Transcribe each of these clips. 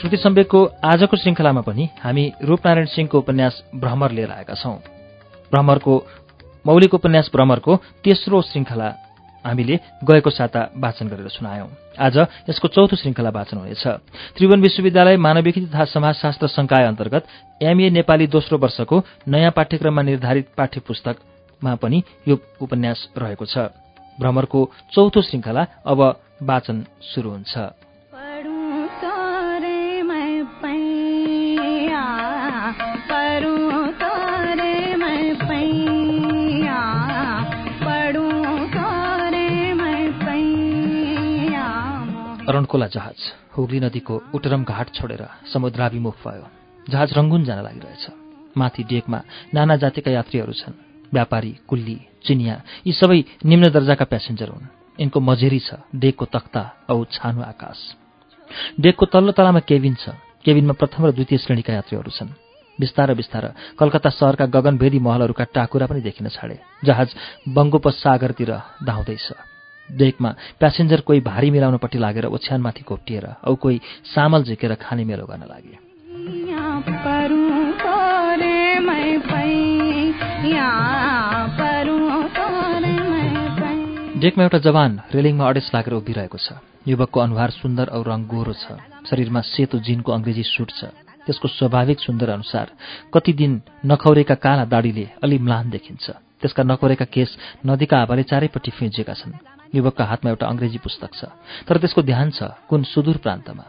श्रुति सम्वेकको आजको श्रृङ्खलामा पनि हामी रूपनारायण सिंहको उपन्यास भ्रमर लिएर आएका छौं। भ्रमरको मौलिक उपन्यास भ्रमरको तेस्रो श्रृङ्खला हामीले गएको साता वाचन गरेर सुनायौं। आज यसको चौथो श्रृङ्खला वाचन हुनेछ। त्रिभुवन विश्वविद्यालय मानविकी तथा समाजशास्त्र संकाय अन्तर्गत एमए नेपाली दोस्रो वर्षको नयाँ पाठ्यक्रममा निर्धारित पाठ्य पुस्तकमा पनि यो उपन्यास रहेको छ। भ्रमरको चौथो श्रृङ्खला अब वाचन शुरू हुन्छ। अरणखोला जहाज हुगली नदीको उटरम घाट छोडेर समुद्राभिमुख भयो। जहाज रङ्गुन जान लागिरहेछ। माथि डेकमा नाना जातिका यात्रीहरू छन्। व्यापारी कुल्ली चिनिया यी सबै निम्न दर्जाका प्यासेन्जर हुन्। यिनको मझेरी छ डेकको तख्ता औ छानु आकाश। डेकको तल्लो तलामा केबिन छ। केबिनमा प्रथम र द्वितीय श्रेणीका यात्रीहरू छन्। बिस्तार बिस्तार कलकत्ता सहरका गगनभेदी महलहरूका टाकुरा पनि देखिन छाडे। जहाज बङ्गोपसागरतिर धाउँदैछ डेकमा प्यासेन्जर कोही भारी मिलाउनपट्टि लागेर ओछ्यानमाथि घोप्टिएर औ कोही सामल झिकेर खाने मेलो गर्न लागे। डेकमा एउटा जवान रेलिङमा अडेस लागेर उभिरहेको छ। युवकको अनुहार सुन्दर औ रङ गोरो छ। शरीरमा सेतो जिनको अङ्ग्रेजी सुट छ। त्यसको स्वाभाविक सुन्दर अनुसार कति दिन नखौरेका काला दाडीले अलि म्लान देखिन्छ। त्यसका नखौरेका केस नदीका हावाले चारैपट्टि फिँजिएका छन्। युवकका हातमा एउटा अङ्ग्रेजी पुस्तक छ तर त्यसको ध्यान छ कुन सुदूर प्रान्तमा।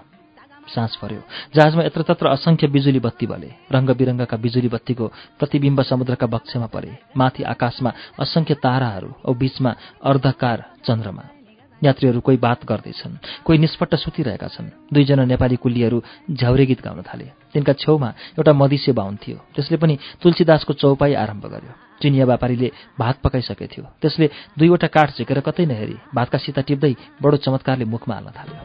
सास पर्यो। जहाजमा यत्रतत्र असङ्ख्य बिजुली बत्ती बले। रङ्ग बिरङ्गका बिजुली बत्तीको प्रतिबिम्ब समुद्रका बक्षमा परे। माथि आकाशमा असङ्ख्य ताराहरू औ बीचमा अर्धकार चन्द्रमा। यात्रीहरू कोही बात गर्दैछन् कोही निष्पट्ट सुतिरहेका छन्। दुईजना नेपाली कुल्लीहरू झ्याउरे गीत गाउन थाले। तिनका छेउमा एउटा मदिसे बाहुन थियो। त्यसले पनि तुलसीदासको चौपाई आरम्भ गर्यो। चिनिया व्यापारीले भात पकाइसके थियो त्यसले दुईवटा काठ झिकेर कतै नहेरी भातका सिता टिप्दै बडो चमत्कारले मुखमा हाल्न थाल्यो।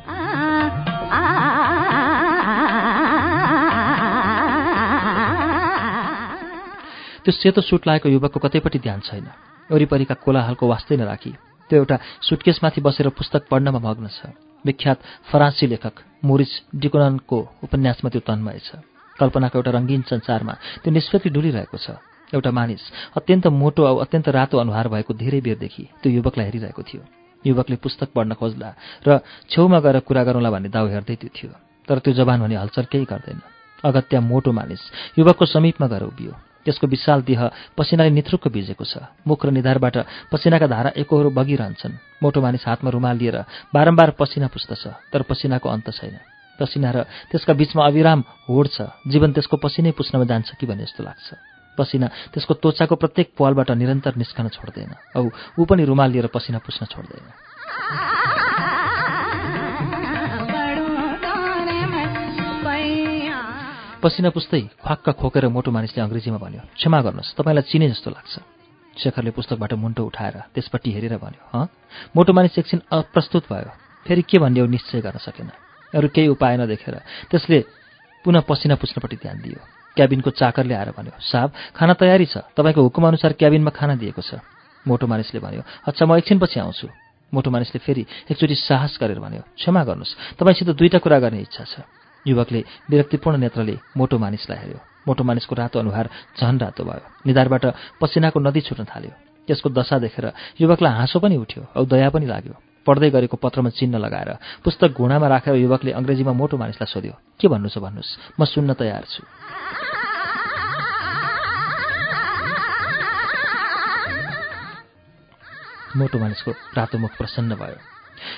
त्यो सेतो सुट लागेको युवकको कतैपट्टि ध्यान छैन। वरिपरिका कोलाहालको वास्तै नराखी। त्यो एउटा सुटकेसमाथि बसेर पुस्तक पढ्नमा मग्न छ। विख्यात फरान्सी लेखक मोरिस डिकोनको उपन्यासमा त्यो तन्मय छ। कल्पनाको एउटा रङ्गीन संसारमा त्यो निष्पत्ति डुलिरहेको छ। एउटा मानिस अत्यन्त मोटो औ अत्यन्त रातो अनुहार भएको धेरै बेरदेखि त्यो युवकलाई हेरिरहेको थियो। युवकले पुस्तक पढ्न खोज्ला र छेउमा गएर कुरा गरौँला भन्ने दाउ हेर्दै त्यो थियो। तर त्यो जवान भने हलचल केही गर्दैन। अगत्या मोटो मानिस युवकको समीपमा गएर उभियो। त्यसको विशाल देह पसिनाले निथ्रुक्क भिजेको छ। मुख र निधारबाट पसिनाका धारा एकहोरो बगिरहन्छन्। मोटो मानिस हातमा रुमाल लिएर बारम्बार पसिना पुस्दछ तर पसिनाको अन्त छैन। पसिना र त्यसका बीचमा अविराम होड छ। जीवन त्यसको पसिनै पुस्नमा जान्छ कि भन्ने जस्तो लाग्छ। पसिना त्यसको त्वचाको प्रत्येक पालबाट निरन्तर निस्कन छोड्दैन औ ऊ पनि रुमाल लिएर पसिना पुस्न छोड्दैन। पसिना पुस्तै ख्वाक्क खोकेर मोटो मानिसले अङ्ग्रेजीमा भन्यो क्षमा गर्नुहोस् तपाईँलाई चिने जस्तो लाग्छ। शेखरले पुस्तकबाट मुन्टो उठाएर त्यसपट्टि हेरेर भन्यो हँ? मोटो मानिस एकछिन अप्रस्तुत भयो फेरि के भन्ने हो निश्चय गर्न सकेन। अरू केही उपाय नदेखेर त्यसले पुनः पसिना पुस्नपट्टि ध्यान दियो। क्याबिनको चाकरले आएर भन्यो साहब खाना तयारी छ। तपाईँको हुकुमअनुसार क्याबिनमा खाना दिएको छ। मोटो मानिसले भन्यो अच्छा म एकछिनपछि आउँछु। मोटो मानिसले फेरि एकचोटि साहस गरेर भन्यो क्षमा गर्नुहोस् तपाईँसित दुईवटा कुरा गर्ने इच्छा छ। युवकले विरक्तिपूर्ण नेत्रले मोटो मानिसलाई हेऱ्यो। मोटो मानिसको रातो अनुहार झन रातो भयो। निधारबाट पसिनाको नदी छुट्न थाल्यो। त्यसको दशा देखेर युवकलाई हाँसो पनि उठ्यो औ दया पनि लाग्यो। पढ्दै गरेको पत्रमा चिन्ह लगाएर पुस्तक घुँडामा राखेर युवकले अङ्ग्रेजीमा मोटो मानिसलाई सोध्यो के भन्नु छ भन्नुहोस्? म सुन्न तयार छु। मोटो मानिसको रातो मुख प्रसन्न भयो।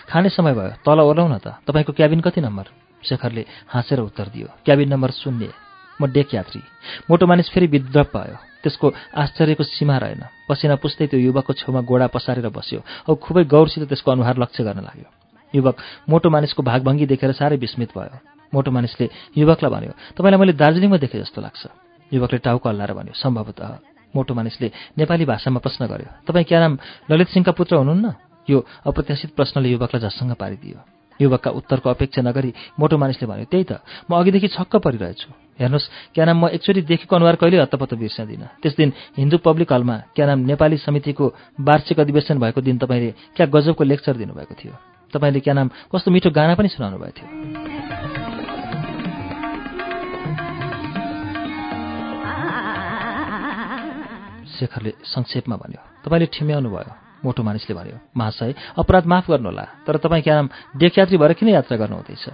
खाने समय भयो। तल ओर्लाउन त। तपाईँको क्याबिन कति नम्बर? शेखरले हाँसेर उत्तर दियो क्याबिन नम्बर शून्य। म डेक यात्री। मोटो मानिस फेरि विद्रप भयो। त्यसको आश्चर्यको सीमा रहेन। पसिना पुस्दै त्यो युवकको छेउमा गोडा पसारेर बस्यो औ खुबै गौरसित त्यसको अनुहार लक्ष्य गर्न लाग्यो। युवक मोटो मानिसको भागभङ्गी देखेर साह्रै विस्मित भयो। मोटो मानिसले युवकलाई भन्यो तपाईँलाई मैले दार्जिलिङमा देखेँ जस्तो लाग्छ। युवकले टाउको हल्लाएर भन्यो सम्भवतः। मोटो मानिसले नेपाली भाषामा प्रश्न गर्यो तपाईँ क्या नाम ललित सिंहका पुत्र हुनुहुन्न? यो अप्रत्याशित प्रश्नले युवकलाई झस्सँग पारिदियो। युवकका उत्तरको अपेक्षा नगरी मोटो मानिसले भन्यो त्यही त म अघिदेखि छक्क परिरहेछु। हेर्नुहोस् क्या नाम म एकचोटि देखेको अनुहार कहिले हत्तपत्त बिर्सँदिनँ त्यस दिन हिन्दू पब्लिक हलमा क्या नाम नेपाली समितिको वार्षिक अधिवेशन भएको दिन तपाईँले क्या गजबको लेक्चर दिनुभएको थियो? तपाईँले क्या नाम कस्तो मिठो गाना पनि सुनाउनु भएको थियो? शेखरले संक्षेपमा भन्यो तपाईँले ठिम्याउनु भयो। मोटो मानिसले भन्यो महाशय अपराध माफ गर्नुहोला तर तपाईँ क्या नाम डेकयात्री भएर किन यात्रा गर्नुहुँदैछ?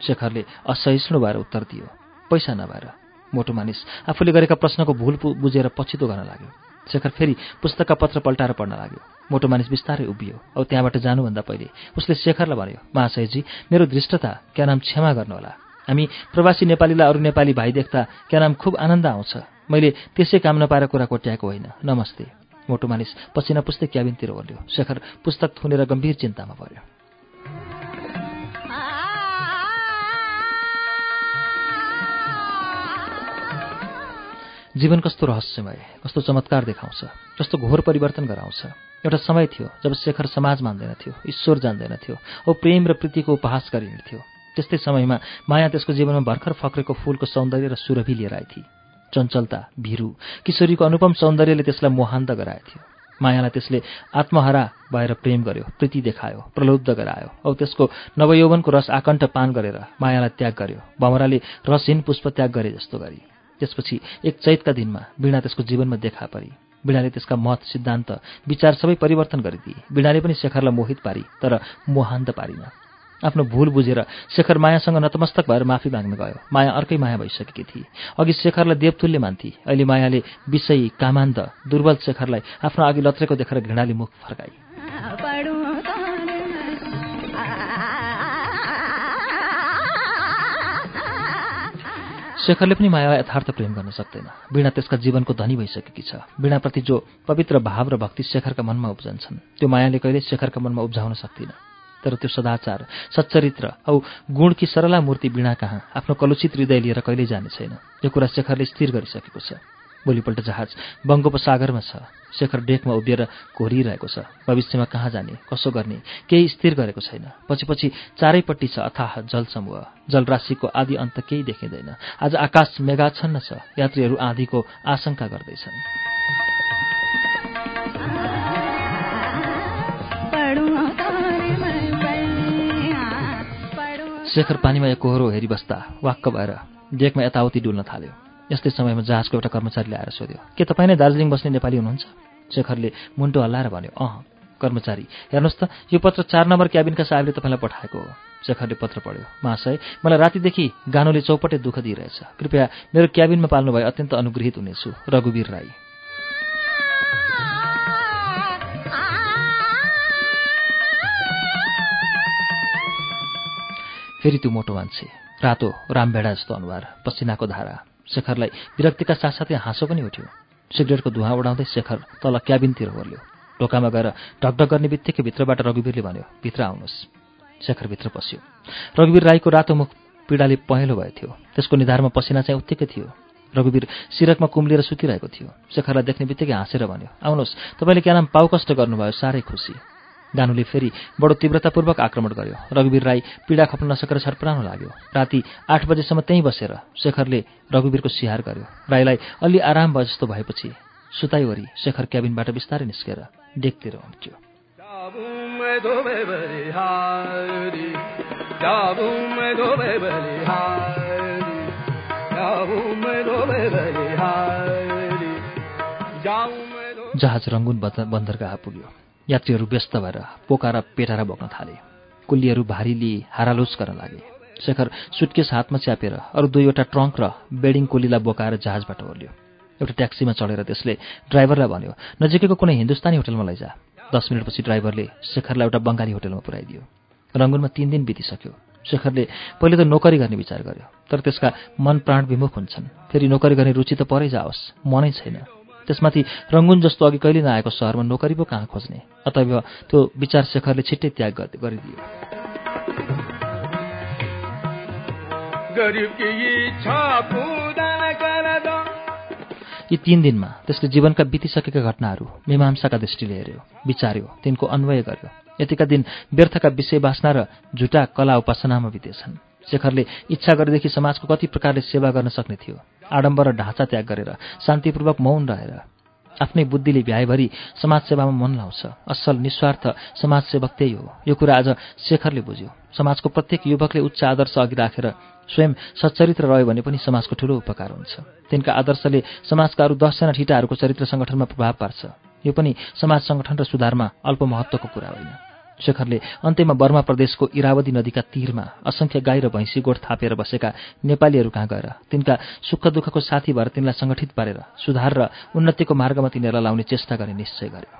शेखरले असहिष्णु भएर उत्तर दियो पैसा नभएर। मोटो मानिस आफूले गरेका प्रश्नको भूल बुझेर पछितो गर्न लाग्यो। शेखर फेरि पुस्तकका पत्र पल्टाएर पढ्न लाग्यो। मोटो मानिस बिस्तारै उभियो। औ त्यहाँबाट जानुभन्दा पहिले उसले शेखरलाई भन्यो महाशयजी मेरो दृष्टता क्या नाम क्षमा गर्नुहोला। हामी प्रवासी नेपालीलाई अरू नेपाली भाइ देख्दा क्या नाम खुब आनन्द आउँछ। मैले त्यसै काम नपाएर कुरा कोट्याएको होइन। नमस्ते। मोटो मानिस पसिना पुस्तै क्याबिनतिर ओर्ल्यो। शेखर पुस्तक थुनेर गम्भीर चिन्तामा पर्यो जीवन कस्तो रहस्यमय कस्तो चमत्कार देखाउँछ कस्तो घोर परिवर्तन गराउँछ। एउटा समय थियो जब शेखर समाज मान्दैन थियो ईश्वर जान्दैन थियो औ प्रेम र प्रीतिको उपहास गरिन्थ्यो त्यस्तै समयमा माया त्यसको जीवनमा भर्खर फक्रेको फूलको सौन्दर्य र सुरभि लिएर आएथी चञ्चलता भिरु। किशोरीको अनुपम सौन्दर्यले त्यसलाई मोहान्त गराएथ्यो मायालाई त्यसले आत्महरा भएर प्रेम गर्यो प्रीति देखायो प्रलुब्ध गरायो। औ त्यसको नवयौवनको रस आकण्ठ पान गरेर मायालाई त्याग गर्यो। भमराले रसहीन पुष्प त्याग गरे जस्तो गरी। त्यसपछि एक चैतका दिनमा वीणा त्यसको जीवनमा देखा परी। वीणाले त्यसका मत सिद्धान्त विचार सबै परिवर्तन गरिदिए। वीणाले पनि शेखरलाई मोहित पारी तर मोहान्त पारिन। आफ्नो भूल बुझेर शेखर मायासँग नतमस्तक भएर माफी माग्न गयो। माया अर्कै माया भइसकेकी थिए। अघि शेखरलाई देवतुल्य मान्थे। अहिले मायाले विषयी कामान्त दुर्बल शेखरलाई आफ्नो अघि लत्रेको देखेर घृणाले मुख फर्काई शेखरले पनि मायालाई यथार्थ प्रेम गर्न सक्दैन। वीणा त्यसका जीवनको धनी भइसकेकी छ। वीणाप्रति जो पवित्र भाव र भक्ति शेखरका मनमा उब्जन्छन् त्यो मायाले कहिले शेखरका मनमा उब्जाउन सक्दिन। तर त्यो सदाचार सच्चरित्र औ गुणकी सरला मूर्ति वीणा कहाँ? आफ्नो कलुषित हृदय लिएर कहिल्यै जाने छैन? यो कुरा शेखरले स्थिर गरिसकेको छ। भोलिपल्ट जहाज बङ्गोपसागरमा छ। शेखर डेकमा उभिएर घोरिरहेको छ। भविष्यमा कहाँ जाने? कसो गर्ने? केही स्थिर गरेको छैन। पछि पछि चारैपट्टि छ अथाह जल समूह। जलराशिको आदि अन्त केही देखिँदैन। आज आकाश मेघाच्छन्न छ। यात्रीहरू आँधीको आशंका गर्दैछन्। शेखर पानीमा एकहोरो हेरिबस्दा वाक्क भएर डेकमा यताउति डुल्न थाल्यो। यस्तै समयमा जहाजको एउटा कर्मचारीले आएर सोध्यो के तपाईँ नै दार्जिलिङ बस्ने नेपाली हुनुहुन्छ? शेखरले मुन्टो हल्लाएर भन्यो अह कर्मचारी हेर्नुहोस् त यो पत्र चार नम्बर क्याबिनका साहेबले तपाईँलाई पठाएको हो। शेखरले पत्र पढ्यो महाशय मलाई रातिदेखि गानुले चौपटे दुःख दिइरहेछ। कृपया मेरो क्याबिनमा पाल्नु भए अत्यन्त अनुग्रहित हुनेछु रघुवीर राई। फेरि त्यो मोटो मान्छे रातो रामभेडा जस्तो अनुहार पसिनाको धारा शेखरलाई विरक्तिका साथसाथै हाँसो पनि उठ्यो। सिगरेटको धुवा उडाउँदै शेखर तल क्याबिनतिर ओर्ल्यो। ढोकामा गएर ढकढक गर्ने बित्तिकै भित्रबाट रघुवीरले भन्यो भित्र आउनुहोस्। शेखर भित्र पस्यो। रघुवीर राईको रातो मुख पीडाले पहेँलो भयो थियो। त्यसको निधारमा पसिना चाहिँ उत्तिकै थियो। रघुवीर सिरकमा कुम्लिएर सुतिरहेको थियो। शेखरलाई देख्ने बित्तिकै हाँसेर भन्यो आउनुहोस् तपाईँले क्या नाम पाउ कष्ट गर्नुभयो साह्रै खुसी। गानुले फेरि बडो तीव्रतापूर्वक आक्रमण गर्यो। रघुवीर राई पीडा खप्न नसकेर छरपराउन लाग्यो। राति आठ बजेसम्म त्यहीँ बसेर शेखरले रघुवीरको सिहार गर्यो। राईलाई अलि आराम भयो जस्तो भएपछि सुताइवरी शेखर क्याबिनबाट बिस्तारै निस्केर डेकतिर हुन्थ्यो जहाज रङ्गुन बन्दरगाह पुग्यो। यात्रीहरू व्यस्त भएर पोका र पेटारा बोक्न थाले। कुल्लीहरू भारी हारालुस गर्न लागे। शेखर सुटकेस हातमा च्यापेर अरू दुईवटा ट्रङ्क र बेडिङ कोलीलाई बोकाएर जहाजबाट ओर्ल्यो। एउटा ट्याक्सीमा चढेर त्यसले ड्राइभरलाई भन्यो नजिकैको कुनै हिन्दुस्तानी होटलमा लैजा। दस मिनटपछि ड्राइभरले शेखरलाई एउटा बङ्गाली होटलमा पुऱ्याइदियो रङ्गुनमा तिन दिन बितिसक्यो। शेखरले पहिले त नोकरी गर्ने विचार गर्यो तर त्यसका मन प्राण विमुख हुन्छन्। फेरि नोकरी गर्ने रुचि त परै जाओस्। मनै छैन। त्यसमाथि रङ्गुन जस्तो अघि कहिले नआएको सहरमा नोकरी पो कहाँ खोज्ने? अतएव त्यो विचार शेखरले छिट्टै त्याग गरिदियो। यी तीन दिनमा त्यसले जीवनका बितिसकेका घटनाहरू मीमांसाका दृष्टिले हेऱ्यो विचार्यो तिनको अन्वय गर्यो। यतिका दिन व्यर्थका विषय बासना र झुटा कला उपासनामा बितेछन्। शेखरले इच्छा गरेदेखि समाजको कति प्रकारले सेवा गर्न सक्ने थियो। आडम्बर र ढाँचा त्याग गरेर शान्तिपूर्वक मौन रहेर आफ्नै बुद्धिले भ्याएभरि समाजसेवामा मन लाउँछ। असल निस्वार्थ समाजसेवक त्यही हो। यो कुरा आज शेखरले बुझ्यो। समाजको प्रत्येक युवकले उच्च आदर्श अघि राखेर स्वयं सच्चरित्र रह्यो भने पनि समाजको ठूलो उपकार हुन्छ। तिनका आदर्शले समाजका अरू दसजना ठिटाहरूको चरित्र सङ्गठनमा प्रभाव पार्छ। यो पनि समाज सङ्गठन र सुधारमा अल्प महत्त्वको कुरा होइन। शेखरले अन्त्यमा बर्मा प्रदेशको इरावती नदीका तीरमा असङ्ख्य गाई र भैँसी गोठ थापेर बसेका नेपालीहरू कहाँ गएर तिनका सुख दुःखको साथी भएर तिनलाई सङ्गठित पारेर सुधार र उन्नतिको मार्गमा तिनीहरूलाई लाउने चेष्टा गर्ने निश्चय गर्यो।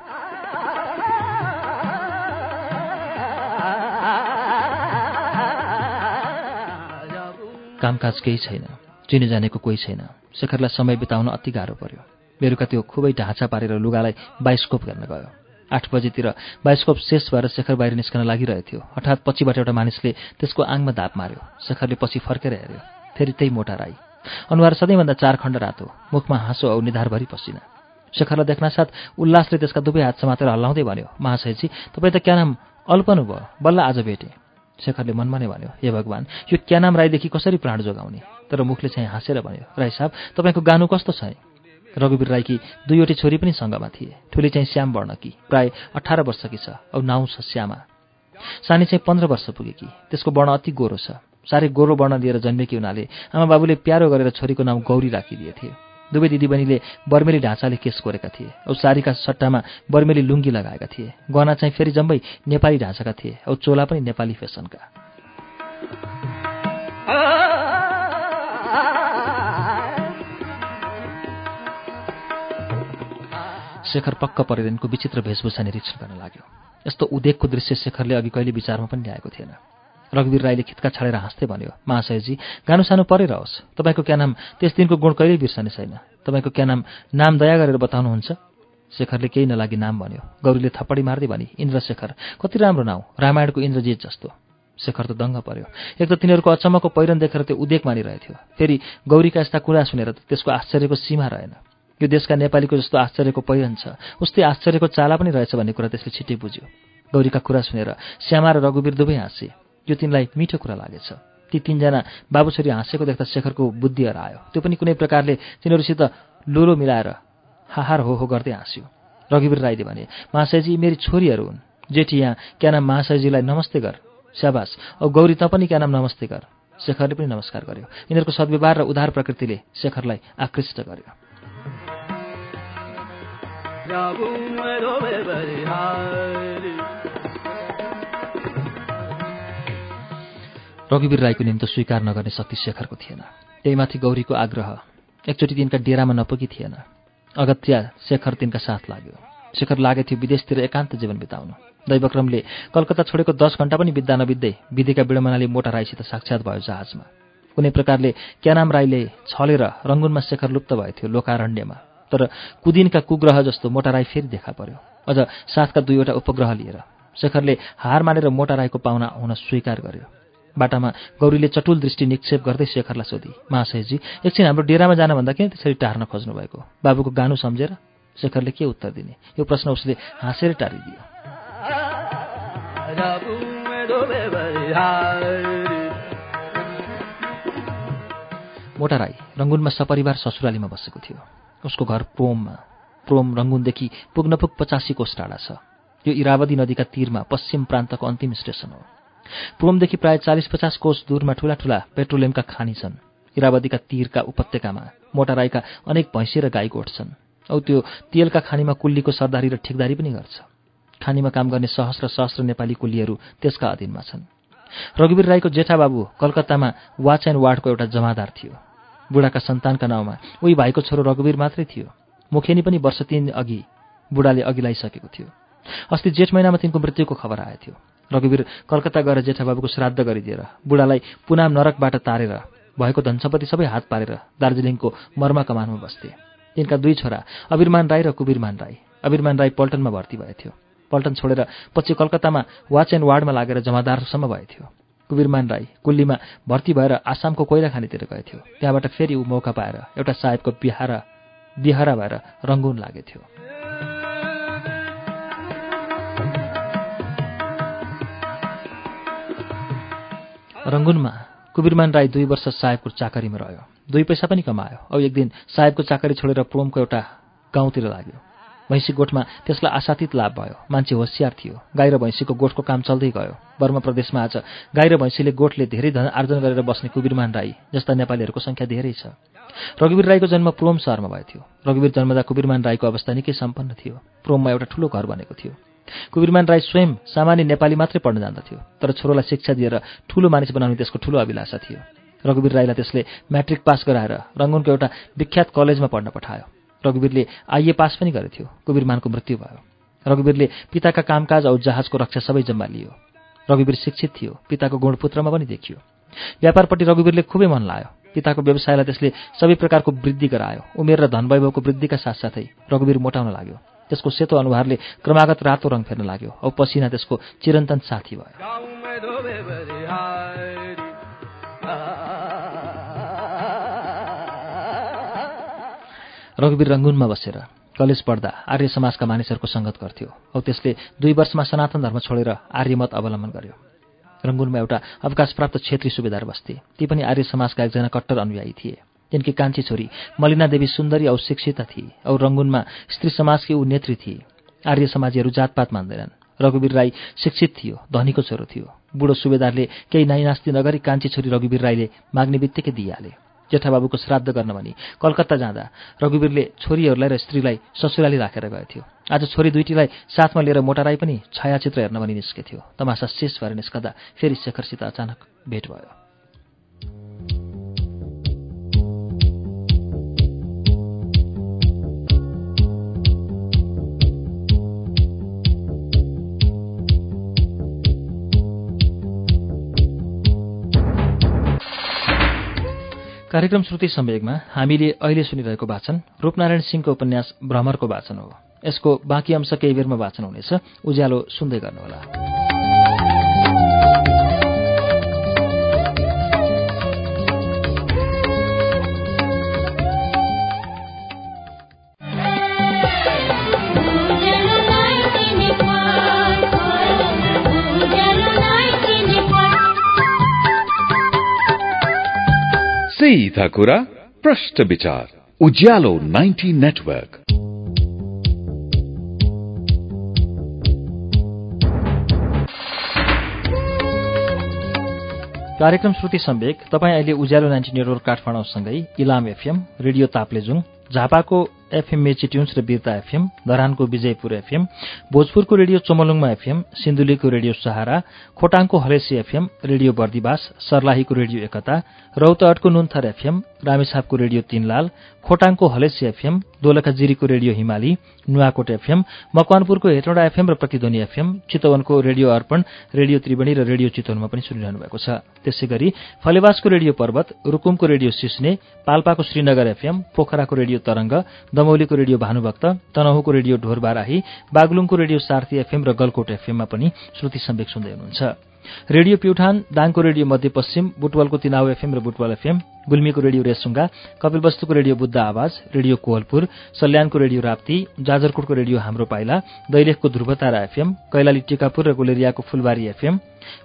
कामकाज केही छैन चिने जानेको कोही छैन। शेखरलाई समय बिताउन अति गाह्रो पर्यो। बेलुका त्यो खुबै ढाँचा पारेर लुगालाई बाइस्कोप गर्न गयो। आठ बजीतिर बाइस्कोप शेष भएर शेखर बाहिर निस्कन लागिरहेको थियो। हठात पछिबाट एउटा मानिसले त्यसको आङमा दाप मार्यो। शेखरले पछि फर्केर हेऱ्यो। फेरि त्यही मोटा राई। अनुहार सधैँभन्दा चार खण्ड रातो। मुखमा हाँसो औ निधारभरि पसिना। शेखरलाई देख्नासाथ उल्लासले त्यसका दुवै हात समातेर हल्लाउँदै भन्यो महाशयजी तपाईँ त क्या नाम अल्पनु भयो? बल्ल आज भेटेँ। शेखरले मनमा नै भन्यो हे भगवान् यो क्या नाम राईदेखि कसरी प्राण जोगाउने? तर मुखले चाहिँ हाँसेर भन्यो राई साहब तपाईँको गानु कस्तो छ रघुवीर राईकी दुईवटी छोरी पनि सँगमा थिए। ठुली चाहिँ श्याम वर्णकी प्राय अठार वर्षकी छ औ नाउँ छ श्यामा। सानी चाहिँ पन्ध्र वर्ष पुगेकी। त्यसको वर्ण अति गोरो छ। साह्रै गोरो वर्ण लिएर जन्मेकी हुनाले आमा बाबुले प्यारो गरेर छोरीको नाउँ गौरी राखिदिएथे दुवै दिदीबहिनीले बर्मेली ढाँचाले केस कोरेका थिए औ सारीका सट्टामा बर्मेली लुङ्गी लगाएका थिए। गहना चाहिँ फेरि जम्मै नेपाली ढाँचाका थिए औ चोला पनि नेपाली फेसनका। शेखर पक्क परिदिनको विचित्र भेषभूषा निरीक्षण गर्न लाग्यो। यस्तो उदेकको दृश्य शेखरले अघि कहिले विचारमा पनि ल्याएको थिएन। रघुवीर राईले खित्का छाडेर हाँस्दै भन्यो महाशयजी गानु सानो परेरहोस्। तपाईँको क्या नाम त्यस दिनको गुण कहिल्यै बिर्सने छैन? तपाईँको क्या नाम नाम दया गरेर बताउनुहुन्छ? शेखरले केही नलागी नाम भन्यो। गौरीले थप्पडी मार्दै भनी इन्द्रशेखर कति राम्रो नाउँ रामायणको इन्द्रजित जस्तो शेखर त दङ्ग पर्यो। एक त तिनीहरूको अचम्मको पहिरन देखेर त्यो उदेक मानिरहेथ्यो। फेरि गौरीका यस्ता कुरा सुनेर त्यसको आश्चर्यको सीमा रहेन। यो देशका नेपालीको जस्तो आश्चर्यको पहिरन छ। उस्तै आश्चर्यको चाला पनि रहेछ भन्ने कुरा त्यसले छिट्टै बुझ्यो। गौरीका कुरा सुनेर श्यामा र रघुवीर दुवै हाँसे। यो तिनलाई मिठो कुरा लागेछ। ती तिनजना बाबुछोरी हाँसेको देख्दा शेखरको बुद्धि हरायो। त्यो पनि कुनै प्रकारले तिनीहरूसित लोलो मिलाएर हाहार हो हो गर्दै हाँस्यो। रघुवीर राईले भने महाशयजी मेरी छोरीहरू हुन्। जेठी यहाँ क्या नाम महाशयजीलाई नमस्ते गर? स्याबास औ गौरी त पनि क्या नाम नमस्ते गर? शेखरले पनि नमस्कार गर्यो। यिनीहरूको सद्व्यवहार र उधार प्रकृतिले शेखरलाई आकृष्ट गर्यो। रघुवीर राईको निम्तो स्वीकार नगर्ने शक्ति शेखरको थिएन। त्यही माथि गौरीको आग्रह एकचोटि तिनका डेरामा नपुगी थिएन। अगत्या शेखर तिनका साथ लाग्यो। शेखर लागेको थियो विदेशतिर एकान्त जीवन बिताउनु। दैवक्रमले कलकत्ता छोडेको दस घन्टा पनि बित्दा नबित्दै विधिका विडम्बनाले मोटा राईसित साक्षात भयो जहाजमा। कुनै प्रकारले क्यानाम राईले छलेर रङ्गुनमा शेखर लुप्त भएको थियो लोकारण्यमा। तर कुदिनका कुग्रह जस्तो मोटा राई फेरि देखा पर्यो। अझ साथका दुईवटा उपग्रह लिएर शेखरले हार मानेर मोटा राईको पाहुना हुन स्वीकार गर्यो। बाटामा गौरीले चटुल दृष्टि निक्षेप गर्दै शेखरलाई सोधी महाशयजी एकछिन हाम्रो डेरामा जान किन त्यसरी टार्न खोज्नु भएको बाबुको गानु सम्झेर? शेखरले के उत्तर दिने? यो प्रश्न उसले हाँसेर टारिदियो। मोटा राई रङ्गुनमा सपरिवार ससुरालीमा बसेको थियो। उसको घर प्रोममा प्रोम रङ्गुनदेखि पुग्न पुग पचासी कोष टाढा छ। यो इरावती नदीका तीरमा पश्चिम प्रान्तको अन्तिम स्टेसन हो। प्रोमदेखि प्राय चालिस पचास कोष दूरमा ठुला ठुला पेट्रोलियमका खानी छन्। इरावतीका तीरका उपत्यकामा मोटाराईका अनेक भैँसी र गाई गोठ छन्। औ त्यो तेलका खानीमा कुल्लीको सरदारी र ठेकदारी पनि गर्छ। खानीमा काम गर्ने सहस्र सहस्र नेपाली कुल्लीहरू त्यसका अधीनमा छन्। रघुवीर राईको जेठा बाबु कलकत्तामा वाच एन्ड वार्डको एउटा जमादार थियो। बुढाका सन्तानका नाउँमा। उही भाइको छोरो रघुवीर मात्रै थियो। मुखेनी पनि वर्ष तिन अघि बुढाले अघि लगाइसकेको थियो। अस्ति जेठ महिनामा तिनको मृत्युको खबर आएको थियो रघुवीर कलकत्ता गएर जेठाबाबुको श्राद्ध गरिदिएर बुढालाई पुनाम नरकबाट तारेर भएको धनसम्पत्ति सबै हात पारेर दार्जिलिङको मर्मा कमानमा बस्थे। तिनका दुई छोरा अबिरमान राई र कुबिरमान राई। अबिरमान राई पल्टनमा भर्ती भयो थियो पल्टन छोडेर पछि कलकत्तामा वाच एन्ड वार्डमा लागेर जमादारसम्म भयो थियो कुबिरमान राई कुल्लीमा भर्ती भएर आसामको कोइला खानीतिर गएथ्यो त्यहाँबाट फेरि ऊ मौका पाएर एउटा साहेबको बिहारा बिहारा भएर रङ्गुन लागेथ्यो रङ्गुनमा कुबिरमान राई दुई वर्ष साहेबको चाकरीमा रह्यो। दुई पैसा पनि कमायो। औ एक दिन साहेबको चाकरी छोडेर प्रोमको एउटा गाउँतिर लाग्यो। भैँसी गोठमा त्यसलाई आशातीत लाभ भयो। मान्छे होसियार थियो। गाई र भैँसीको गोठको काम चल्दै गयो। बर्मा प्रदेशमा आज गाई र भैँसीले गोठले धेरै धन आर्जन गरेर बस्ने कुबिरमान राई जस्ता नेपालीहरूको सङ्ख्या धेरै छ। रघुवीर राईको जन्म प्रोम सहरमा भयो थियो। रघुवीर जन्मदा कुबिरमान राईको अवस्था निकै सम्पन्न थियो। प्रोममा एउटा ठुलो घर बनेको थियो। कुबिरमान राई स्वयं सामान्य नेपाली मात्रै पढ्न जान्दथ्यो तर छोरोलाई शिक्षा दिएर ठुलो मानिस बनाउने त्यसको ठुलो अभिलाषा थियो। रघुवीर राईलाई त्यसले म्याट्रिक पास गराएर रङ्गुनको एउटा विख्यात कलेजमा पढ्न पठायो। रघुवीरले आइए पास पनि गरेथ्यो। कुबिरमानको मृत्यु भयो। रघुवीरले पिताका कामकाज औ जहाजको रक्षा सबै जम्मा लियो। रघुवीर शिक्षित थियो। पिताको गुणपुत्रमा पनि देखियो। व्यापारपट्टि रघुवीरले खुबै मन लायो। पिताको व्यवसायलाई त्यसले सबै प्रकारको वृद्धि गरायो। उमेर र धनवैभवको वृद्धिका साथसाथै रघुवीर मोटाउन लाग्यो। त्यसको सेतो अनुहारले क्रमागत रातो रङ फेर्न लाग्यो। औ पसिना त्यसको चिरन्तन साथी भयो। रघुवीर रङ्गुनमा बसेर कलेज पढ्दा आर्य समाजका मानिसहरूको सङ्गत गर्थ्यो। औ त्यसले दुई वर्षमा सनातन धर्म छोडेर आर्यमत अवलम्बन गर्यो। रङ्गुनमा एउटा अवकाशप्राप्त क्षेत्री सुबेदार बस्थे। ती पनि आर्य समाजका एकजना कट्टर अनुयायी थिए। तिनकी कान्छी छोरी मलिना देवी सुन्दरी औ शिक्षिता थिए। औ रङ्गुनमा स्त्री समाजकी ऊ नेत्री थिए। आर्य समाजीहरू जातपात मान्दैनन्। रघुवीर राई शिक्षित थियो धनीको छोरो थियो। बुढो सुबेदारले केही नाइनास्ती नगरी कान्छी छोरी रघुवीर राईले माग्ने बित्तिकै दिइहाले। जेठाबाबुको श्राद्ध गर्न भनी कलकत्ता जाँदा रघुवीरले छोरीहरूलाई र स्त्रीलाई ससुराली राखेर गएथ्यो आज छोरी दुइटीलाई साथमा लिएर मोटाराई पनि छायाचित्र हेर्न भनी निस्केथ्यो तमासा शेष भएर निस्कँदा फेरि शेखरसित अचानक भेट भयो। कार्यक्रम श्रुति सम्वेगमा हामीले अहिले सुनिरहेको वाचन रूपनारायण सिंहको उपन्यास भ्रमरको वाचन हो। यसको बाँकी अंश केही बेरमा वाचन हुनेछ। उज्यालो सुन्दै गर्नुहोला। सीधा कुरा प्रश्न विचार उज्यालो 90 नेटवर्क कार्यक्रम श्रुति सम्वेक। तपाईँ अहिले उज्यालो नाइन्टी नेटवर्क काठमाडौँसँगै इलाम एफएम रेडियो ताप्लेजुङ झापाको एफएम मेची ट्युन्स र बिरता एफएम धरानको विजयपुर एफएम भोजपुरको रेडियो चोमलुङमा एफएम सिन्धुलीको रेडियो सहारा खोटाङको हलेसी एफएम रेडियो बर्दिवास सर्लाहीको रेडियो एकता रौतहटको नुन्थर एफएम रामेछापको रेडियो तीनलाल खोटाङको हलेसी एफएम दोलखा जिरीको रेडियो हिमाली नुवाकोट एफएम मकवानपुरको हेटौँडा एफएम र प्रतिध्वनि एफएम चितवनको रेडियो अर्पण रेडियो त्रिवेणी र रेडियो चितवनमा पनि सुनिरहनु भएको छ। त्यसै गरी फलेवासको रेडियो पर्वत रुकुमको रेडियो सिस्ने पाल्पाको श्रीनगर एफएम पोखराको रेडियो तरंग दमौलीको रेडियो भानुभक्त तनहुको रेडियो ढोरबाराही बागलुङको रेडियो सार्थी एफएम र गलकोट एफएममा पनि श्रुति सम्वेक सुन्दै हुनुहुन्छ। रेडियो प्युठान दाङको रेडियो मध्यपश्चिम बुटवलको तिनाउ एफएम र बुटवल एफएम गुल्मीको रेडियो रेसुङ्गा कपिलवस्तुको रेडियो बुद्ध आवाज रेडियो कोहलपुर सल्यानको रेडियो राप्ती जाजरकोटको रेडियो हाम्रो पाइला दैलेखको ध्रुवतारा एफएम कैलाली टिकापुर र गुलेरियाको फुलबारी एफएम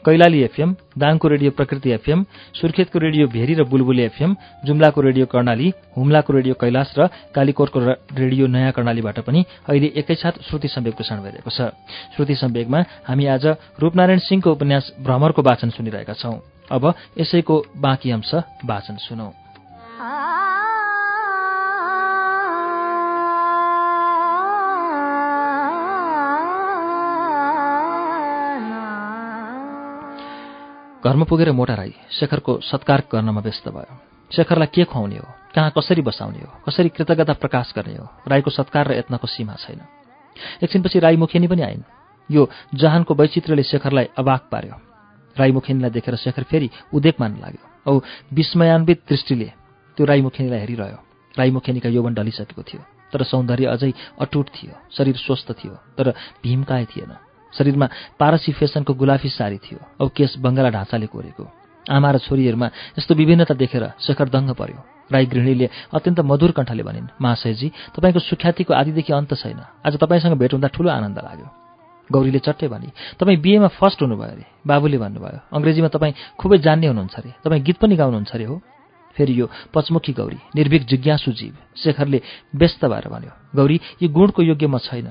कैलाली एफएम दाङको रेडियो प्रकृति एफएम सुर्खेतको रेडियो भेरी र बुलबुले एफएम जुम्लाको रेडियो कर्णाली हुम्लाको रेडियो कैलाश र कालीकोटको रेडियो नयाँ कर्णालीबाट पनि अहिले एकैसाथ श्रुति सम्वेक प्रसारण भइरहेको छ। श्रुति सम्वेकमा हामी आज रूपनारायण सिंहको उपन्यास भ्रमरको वाचन सुनिरहेका छौं। अब यसैको बाँकी अंश वाचन सुनौ। घरमा पुगेर मोटा राई शेखरको सत्कार गर्नमा व्यस्त भयो। शेखरलाई के खुवाउने हो? कहाँ कसरी बसाउने हो? कसरी कृतज्ञता प्रकाश गर्ने हो? राईको सत्कार र यत्नको सीमा छैन। एकछिनपछि राई मुखेनी पनि आइन्। यो जहानको वैचित्र्यले शेखरलाई अवाक पार्यो। राई मुखेनीलाई देखेर शेखर फेरि उदेक मान्न लाग्यो। औ विस्मयान्वित दृष्टिले त्यो राई मुखेनीलाई हेरिरह्यो। राई मुखेनीका यौवन ढलिसकेको थियो। तर सौन्दर्य अझै अटुट थियो। शरीर स्वस्थ थियो तर भीमकाय थिएन। शरीरमा पारसी फेसनको गुलाफी सारी थियो। औ केस बङ्गाला ढाँचाले कोरेको। आमा र छोरीहरूमा यस्तो विभिन्नता देखेर शेखर दङ्ग पर्यो। राई गृहिणीले अत्यन्त मधुर कण्ठले भनिन् महाशयजी तपाईँको सुख्यातिको आदिदेखि अन्त छैन। आज तपाईँसँग भेट हुँदा ठुलो आनन्द लाग्यो। गौरीले चट्टै भनी तपाईँ बिएमा फर्स्ट हुनुभयो अरे बाबुले भन्नुभयो। अङ्ग्रेजीमा तपाईँ खुबै जान्ने हुनुहुन्छ अरे तपाईँ गीत पनि गाउनुहुन्छ अरे हो। फेरि यो पचमुखी गौरी निर्भीक जिज्ञासु जीव शेखरले व्यस्त भएर भन्यो गौरी यी गुणको योग्य म छैन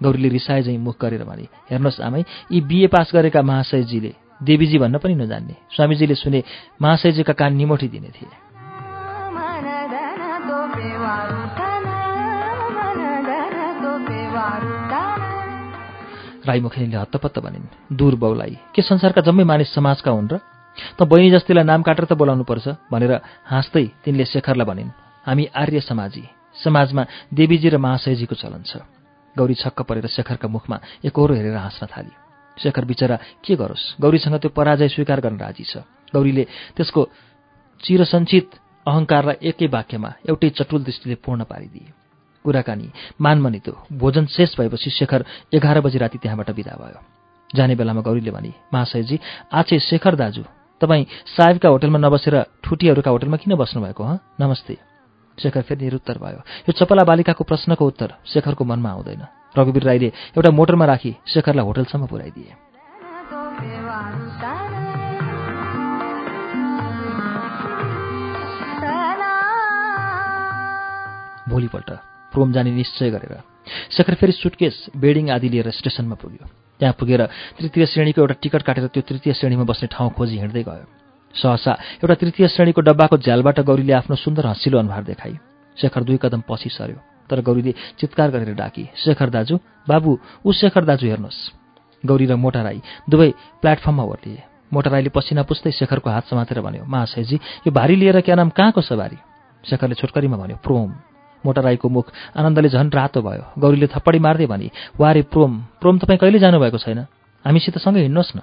गौरीले रिसाए झैँ मुख गरेर भने हेर्नुहोस् आमै यी बिए पास गरेका महाशयजीले देवीजी भन्न पनि नजान्ने। स्वामीजीले सुने महाशयजीका कान निमोठी दिने थिए। राईमुखेनीले हत्तपत्त भनिन् दूर बौलाई के संसारका जम्मै मानिस समाजका हुन् र? त बहिनी जस्तीलाई नाम काटेर त बोलाउनु पर्छ? भनेर हाँस्दै तिनले शेखरलाई भनिन् हामी आर्य समाजी समाजमा देवीजी र महाशयजीको चलन छ। गौरी छक्क परेर शेखरका मुखमा एकहोरो हेरेर हाँस्न थाली। शेखर बिचरा के गरोस्? गौरीसँग त्यो पराजय स्वीकार गर्न राजी छ। गौरीले त्यसको चिरसञ्चित अहङ्कारलाई एकै वाक्यमा एउटै चटुल दृष्टिले पूर्ण पारिदिए। कुराकानी। मानमनितो भोजन शेष भएपछि शेखर एघार बजी राति त्यहाँबाट विदा भयो। जाने बेलामा गौरीले भने महाशयजी आज शेखर दाजु तपाईँ साहेबका होटलमा नबसेर ठुटीहरूका होटलमा किन बस्नुभएको हँ? नमस्ते। शेखर फेरि निरुत्तर भयो। यो चपला बालिकाको प्रश्नको उत्तर शेखरको मनमा आउँदैन। रघुवीर राईले एउटा मोटरमा राखी शेखरलाई होटलसम्म पुर्याइदिए भोलिपल्ट प्रोम जाने निश्चय गरेर। शेखर फेरि सुटकेस बेडिङ आदि लिएर स्टेसनमा पुग्यो। त्यहाँ पुगेर तृतीय श्रेणीको एउटा टिकट काटेर त्यो तृतीय श्रेणीमा बस्ने ठाउँ खोजी हिँड्दै गयो। सहसा एउटा तृतीय श्रेणीको डब्बाको झ्यालबाट गौरीले आफ्नो सुन्दर हँसिलो अनुहार देखाई। शेखर दुई कदम पछि सर्यो तर गौरीले चित्कार गरेर डाकी शेखर दाजु बाबु ऊ शेखर दाजु हेर्नुहोस् गौरी र मोटा राई दुवै प्लेटफर्ममा ओर्लिए। मोटा राईले पसिना पुस्दै शेखरको हात समातेर भन्यो महाशयजी यो भारी लिएर क्या नाम कहाँको सवारी शेखरले छोटकरीमा भन्यो प्रोम। मोटा राईको मुख। आनन्दले झन् रातो भयो। गौरीले थप्पडी मार्दै भने वारे प्रोम प्रोम तपाईँ कहिले जानुभएको छैन? हामीसित सँगै हिँड्नुहोस् न।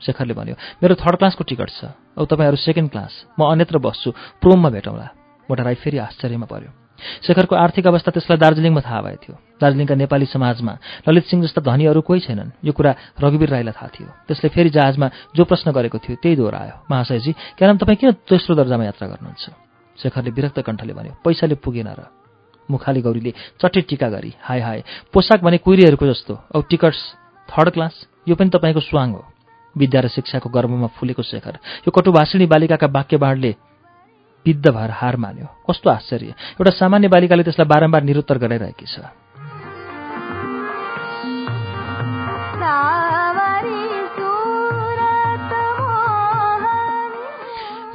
शेखरले भन्यो मेरो थर्ड क्लासको टिकट छ। औ तपाईँहरू सेकेन्ड क्लास म अन्यत्र बस्छु। प्रोममा भेटौँला। मोटा राई फेरि आश्चर्यमा पर्यो शेखरको आर्थिक अवस्था त्यसलाई दार्जिलिङमा थाहा भएको थियो। दार्जिलिङका नेपाली समाजमा ललित सिंह जस्ता धनीहरू कोही छैनन्। यो कुरा रघुवीर राईलाई थाहा थियो। त्यसले फेरि जहाजमा जो प्रश्न गरेको थियो त्यही दोहोऱ्यायो महाशयजी क्या नाम तपाईँ किन तेस्रो दर्जामा यात्रा गर्नुहुन्छ? शेखरले विरक्त कण्ठले भन्यो पैसाले पुगेन र मुखाली गौरीले चट्टै टिका गरी हाय हाय पोसाक भने कुहिरीहरूको जस्तो। औ टिकट्स थर्ड क्लास यो पनि तपाईँको स्वाङ हो। विद्या र शिक्षाको गर्वमा फुलेको शेखर यो कटुभाषिणी बालिकाका वाक्यबाणले विद्ध भएर हार मान्यो। कस्तो आश्चर्य! एउटा सामान्य बालिकाले त्यसलाई बारम्बार निरुत्तर गराइरहेकी छ।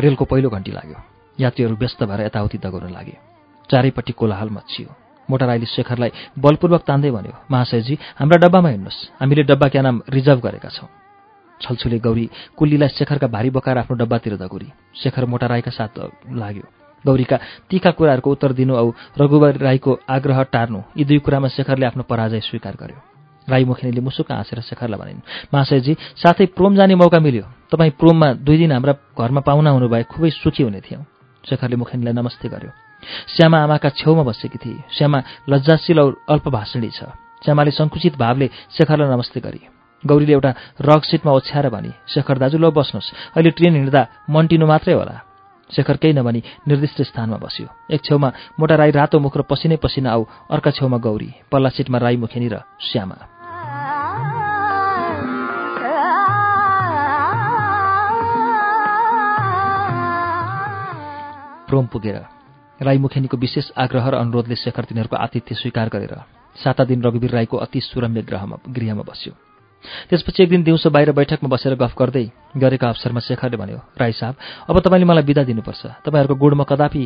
रेलको पहिलो घन्टी लाग्यो। यात्रीहरू व्यस्त भएर यताउति दगाउन लागे। चारैपट्टि कोलाहाल मचियो मोटा राईले शेखरलाई बलपूर्वक तान्दै भन्यो महाशयजी हाम्रा डब्बामा हिँड्नुहोस्। हामीले डब्बा क्या नाम रिजर्भ गरेका छौँ। छलछुले गौरी कुल्लीलाई शेखरका भारी बकाएर आफ्नो डब्बातिर दगुरी। शेखर मोटा राईका साथ लाग्यो। गौरीका तीखा कुराहरूको उत्तर दिनु औ रघुवर राईको आग्रह टार्नु यी दुई कुरामा शेखरले आफ्नो पराजय स्वीकार गर्यो। राई मुखिनीले मुसुक हाँसेर शेखरलाई भनिन् महाशयजी साथै प्रोम जाने मौका मिल्यो। तपाईँ प्रोममा दुई दिन हाम्रा घरमा पाहुना हुनुभए खुबै सुखी हुने थियौँ। शेखरले मुखिनीलाई नमस्ते गर्यो। श्यामा आमाका छेउमा बसेकी थिए। श्यामा लज्जाशील औ अल्पभाषिणी छ। श्यामाले सङ्कुचित भावले शेखरलाई नमस्ते गरी गौरीले एउटा रग सिटमा ओछ्याएर भनी शेखर दाजु ल बस्नुहोस्। अहिले ट्रेन हिँड्दा मन्टिनु मात्रै होला शेखर केही नभनी निर्दिष्ट स्थानमा बस्यो। एक छेउमा मोटा राई रातो मुख र पसिनै पसिना आऊ अर्का छेउमा गौरी पल्ला सिटमा राई मुखेनी र श्यामा। प्रोम पुगेर राई मुखेनीको विशेष आग्रह र अनुरोधले शेखर तिनीहरूको आतिथ्य स्वीकार गरेर साता दिन रघुवीर राईको अति सुरम्य ग्रहमा गृहमा बस्यो। त्यसपछि एक दिन दिउँसो बाहिर बैठकमा बसेर गफ गर्दै गरेका अवसरमा शेखरले भन्यो राई साहब अब तपाईँले मलाई विदा दिनुपर्छ। तपाईँहरूको गुडमा कदापि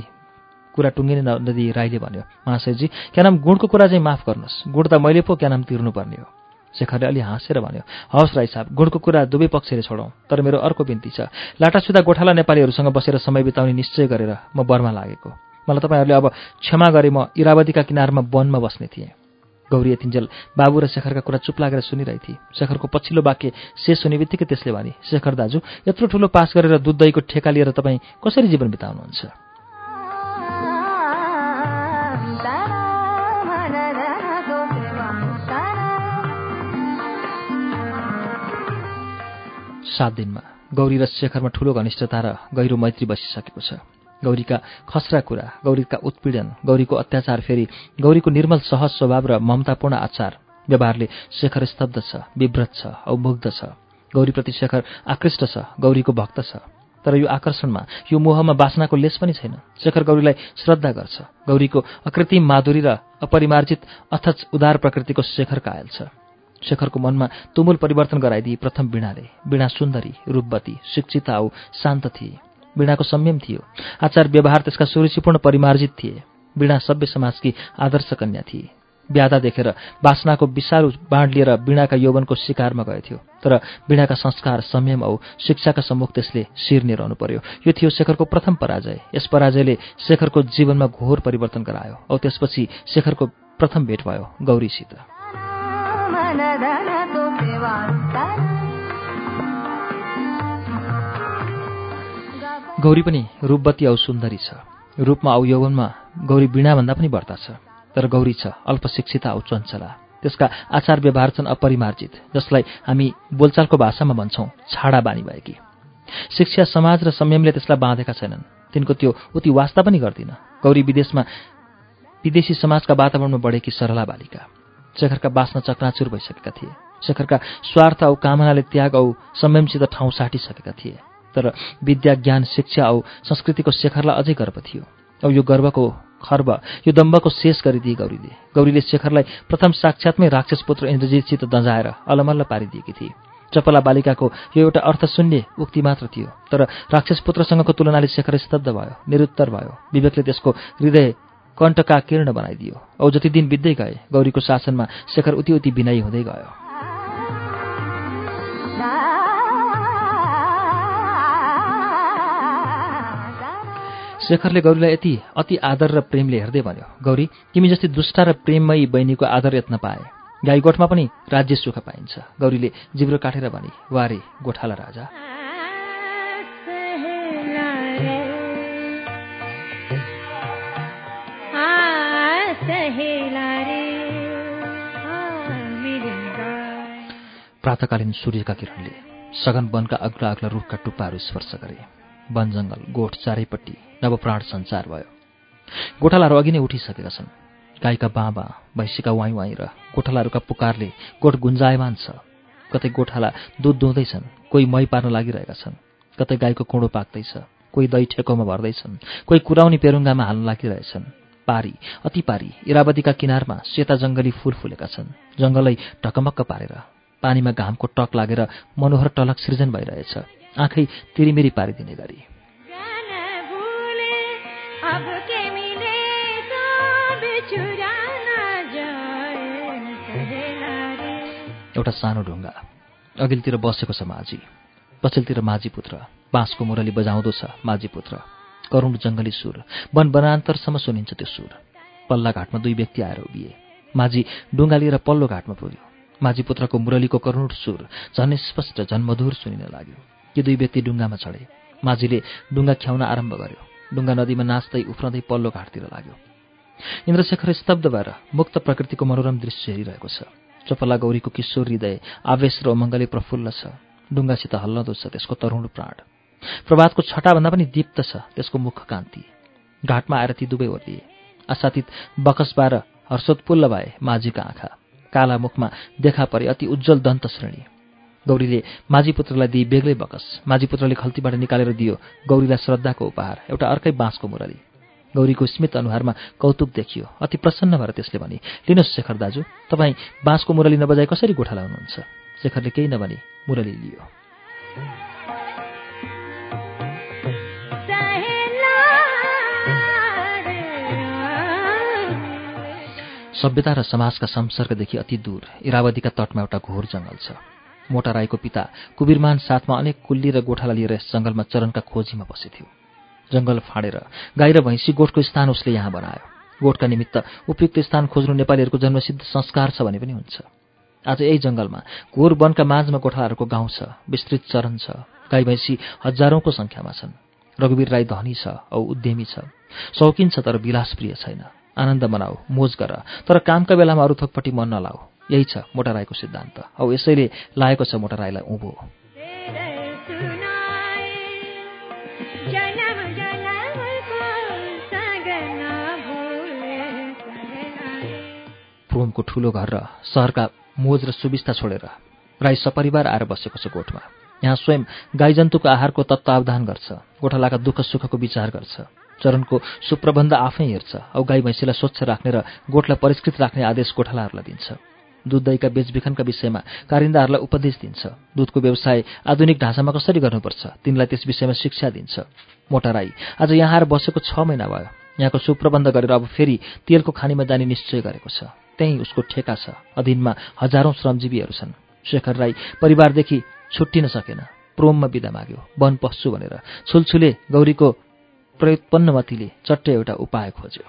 कुरा टुङ्गिने नदी राईले भन्यो। महाशयजी क्या नाम गुडको कुरा चाहिँ माफ गर्नुहोस्। गुड त मैले पो क्या नाम तिर्नुपर्ने हो। शेखरले अलि हाँसेर भन्यो हवस् राई साहब गुडको कुरा दुवै पक्षले छोडौँ तर मेरो अर्को बिन्ती छ। लाटासुदा गोठाला नेपालीहरूसँग बसेर समय बिताउने निश्चय गरेर म बर्मा लागेको। मलाई तपाईँहरूले अब क्षमा गरे म इरावतीका किनारमा वनमा बस्ने थिएँ। गौरी यतिन्जेल बाबु र शेखरका कुरा चुप लागेर सुनिरहेथी। शेखरको पछिल्लो वाक्य शेष हुने बित्तिकै त्यसले भने शेखर दाजु यत्रो ठुलो पास गरेर दुध दहीको ठेका लिएर तपाईँ कसरी जीवन बिताउनुहुन्छ? सात दिनमा गौरी र शेखरमा ठूलो घनिष्ठता र गहिरो मैत्री बसिसकेको छ। गौरीका खसरा कुरा गौरीका उत्पीडन गौरीको अत्याचार फेरि गौरीको निर्मल सहज स्वभाव र ममतापूर्ण आचार। व्यवहारले शेखर स्तब्ध छ विव्रत छ औ मुग्ध छ। गौरीप्रति शेखर आकृष्ट छ गौरीको भक्त छ। तर यो आकर्षणमा यो मोहमा बासनाको लेस पनि छैन। शेखर गौरीलाई श्रद्धा गर्छ। गौरीको अकृत्रिम माधुरी र अपरिमार्जित अथच उदार प्रकृतिको शेखर कायल छ। शेखरको मनमा तुमुल परिवर्तन गराइदिए प्रथम वीणाले। वीणा सुन्दरी रूपवती शिक्षिता औ शान्त थिए। वीणाको संयम थियो। आचार व्यवहार त्यसका सुरुचिपूर्ण परिमार्जित थिए। वीणा सभ्य समाजकी आदर्श कन्या थिए। ब्यादा देखेर बासनाको विषालु बाँड लिएर वीणाका यौवनको शिकारमा गएथ्यो। तर वीणाका संस्कार संयम औ शिक्षाका सम्मुख त्यसले शिर निरहनु पर्यो। यो थियो शेखरको प्रथम पराजय। यस पराजयले शेखरको जीवनमा घोर परिवर्तन गरायो औ त्यसपछि शेखरको प्रथम भेट भयो गौरीसित। गौरी पनि रूपवती औ सुन्दरी छ। रूपमा औ यौवनमा गौरी वीणाभन्दा पनि बढ्ता छ। तर गौरी छ अल्पशिक्षिता औ चञ्चला। त्यसका आचार व्यवहार छन् अपरिमार्जित जसलाई हामी बोलचालको भाषामा भन्छौँ छाडा बानी भएकी। शिक्षा समाज र संयमले त्यसलाई बाँधेका छैनन्। तिनको त्यो उति वास्ता पनि गर्दिन। गौरी विदेशमा विदेशी समाजका वातावरणमा बढेकी सरला बालिका। शेखरका बाँच्न चकनाचुर भइसकेका थिए। शेखरका स्वार्थ औ कामनाले त्याग औ संयमसित ठाउँ साटिसकेका थिए। तर विद्या ज्ञान शिक्षा औ संस्कृतिको शेखरलाई अझै गर्व थियो। औ यो गर्वको खर्ब यो दम्बको शेष गरिदिए गौरीले। गौरीले शेखरलाई प्रथम साक्षात्मै राक्षस पुत्र इन्द्रजितसित दजाएर अलमल्ल पारिदिएकी थिए। चपला बालिकाको यो एउटा अर्थशून्य उक्ति मात्र थियो तर राक्षस पुत्रसँगको तुलनाले शेखर स्तब्ध भयो निरुत्तर भयो। विवेकले त्यसको हृदय कण्टका किर्ण बनाइदियो। औ जति दिन बित्दै गए गौरीको शासनमा शेखर उति उति विनयी हुँदै गयो। शेखरले गौरीलाई यति अति आदर र प्रेमले हेर्दै भन्यो गौरी तिमी जस्तै दुष्टा र प्रेममयी बहिनीको आदर यत्न पाए। गाईगोठमा पनि राज्य सुख पाइन्छ गौरीले जिब्रो काटेर भनी वारे गोठाला राजा। प्रातकालीन सूर्यका किरणले सघन वनका अग्ला अग्ला रुखका टुप्पाहरू स्पर्श गरे। वन जङ्गल गोठ चारैपट्टि नवप्राण सञ्चार भयो। गोठालाहरू अघि नै उठिसकेका छन्। गाईका बाँबा भैँसीका वाइ वाइ र गोठालाहरूका पुकारले गोठ गुन्जायमान छ। कतै गोठाला दुध दुहुँदैछन् कोही मै पार्न लागिरहेका छन्। कतै गाईको कुँडो पाक्दैछ कोही दही ठेकोमा भर्दैछन् कोही कुराउनी पेरुङ्गामा हाल्न लागिरहेछन्। पारी अति पारी इरावतीका किनारमा सेता जङ्गली फूल फुलेका छन्। जङ्गलै ढकमक्क पारेर पानीमा घामको टक लागेर मनोहर टलक सृजन भइरहेछ। आँखै तिरिमिरी पारिदिने गरी। एउटा सानो ढुङ्गा। अघिल्तिर बसेको छ माझी। पछिल्तिर माझी पुत्र। बाँसको मुरली बजाउँदो छ माझी पुत्र। करुण जङ्गली सुर। वन वनान्तरसम्म सुनिन्छ त्यो सुर। पल्ला घाटमा दुई व्यक्ति आएर उभिए। माझी डुङ्गा लिएर पल्लो घाटमा पुग्यो। माझी पुत्रको मुरलीको करुण सुर झन् स्पष्ट झन्मधुर सुनिन लाग्यो। ती दुई व्यक्ति डुङ्गामा चढे। माझीले डुङ्गा ख्याउन आरम्भ गर्यो। डुङ्गा नदीमा नाच्दै उफ्रँदै पल्लो घाटतिर लाग्यो। इन्द्रशेखर स्तब्ध भएर मुक्त प्रकृतिको मनोरम दृश्य हेरिरहेको छ। चपला गौरीको किशोर हृदय आवेश र उमङ्गले प्रफुल्ल छ। डुङ्गासित हल्लदो छ त्यसको तरुण प्राण। प्रभातको छटाभन्दा पनि दीप्त छ त्यसको मुख कान्ति। घाटमा आएर ती दुवै ओर्लिए। आशातीत बकसबार हर्षोत्पुल्ल भए माझीका आँखा। काला मुखमा देखा परे अति उज्जवल दन्त श्रेणी। गौरीले माझी पुत्रलाई दिई बेग्लै बकस। माझी पुत्रले खल्तीबाट निकालेर दियो गौरीलाई श्रद्धाको उपहार एउटा अर्कै बाँसको मुरली। गौरीको स्मित अनुहारमा कौतुक देखियो। अति प्रसन्न भएर त्यसले भने लिनुहोस् शेखर दाजु तपाईँ बाँसको मुरली नबजाई कसरी गोठा लाउनुहुन्छ? शेखरले केही नभनी मुरली लियो। सभ्यता र समाजका संसर्गदेखि अति दूर इरावतीका तटमा एउटा घोर जङ्गल छ। मोटा राईको पिता कुबिरमान साथमा अनेक कुल्ली र गोठाला लिएर यस जङ्गलमा चरणका खोजीमा बसेथ्यो। जङ्गल फाँडेर गाई र भैँसी गोठको स्थान उसले यहाँ बनायो। गोठका निमित्त उपयुक्त स्थान खोज्नु नेपालीहरूको जन्मसिद्ध संस्कार छ भने पनि हुन्छ। आज यही जङ्गलमा घोर वनका माझमा गोठालाहरूको गाउँ छ विस्तृत चरण छ गाई भैँसी हजारौंको सङ्ख्यामा छन्। रघुवीर राई धनी छ औ उद्यमी छ। शौकिन छ तर विलासप्रिय छैन। आनन्द मनाऊ मोज गर तर कामका बेलामा अरू थोकपट्टि मन नलाऊ। यही छ मोटा राईको सिद्धान्त। औ यसैले लागेको छ मोटा राईलाई उँभो। रङको ठूलो घर र सहरका मोज र सुविस्ता छोडेर राई सपरिवार आएर बसेको छ गोठमा। यहाँ स्वयं गाईजन्तुको आहारको तत्त्वावधान गर्छ गोठालाका दुःख सुखको विचार गर्छ चरणको सुप्रबन्ध आफै हेर्छ औ गाई भैँसीलाई स्वच्छ राख्ने र गोठलाई परिष्कृत राख्ने आदेश गोठालाहरूलाई दिन्छ। दुध दहीका बेचबिखनका विषयमा कारिन्दाहरूलाई उपदेश दिन्छ। दुधको व्यवसाय आधुनिक ढाँचामा कसरी गर्नुपर्छ तिनलाई त्यस विषयमा शिक्षा दिन्छ। मोटा राई आज यहाँ आएर बसेको छ महिना भयो। यहाँको सुप्रबन्ध गरेर अब फेरि तेलको खानीमा जाने निश्चय गरेको छ। त्यहीँ उसको ठेका छ। अधीनमा हजारौं श्रमजीवीहरू छन्। शेखर राई परिवारदेखि छुट्टिन सकेन। प्रोममा बिदा माग्यो। वन पस्छु भनेर छुलछुले गौरीको प्रयोत्पन्नमतीले चट्टै एउटा उपाय खोज्यो।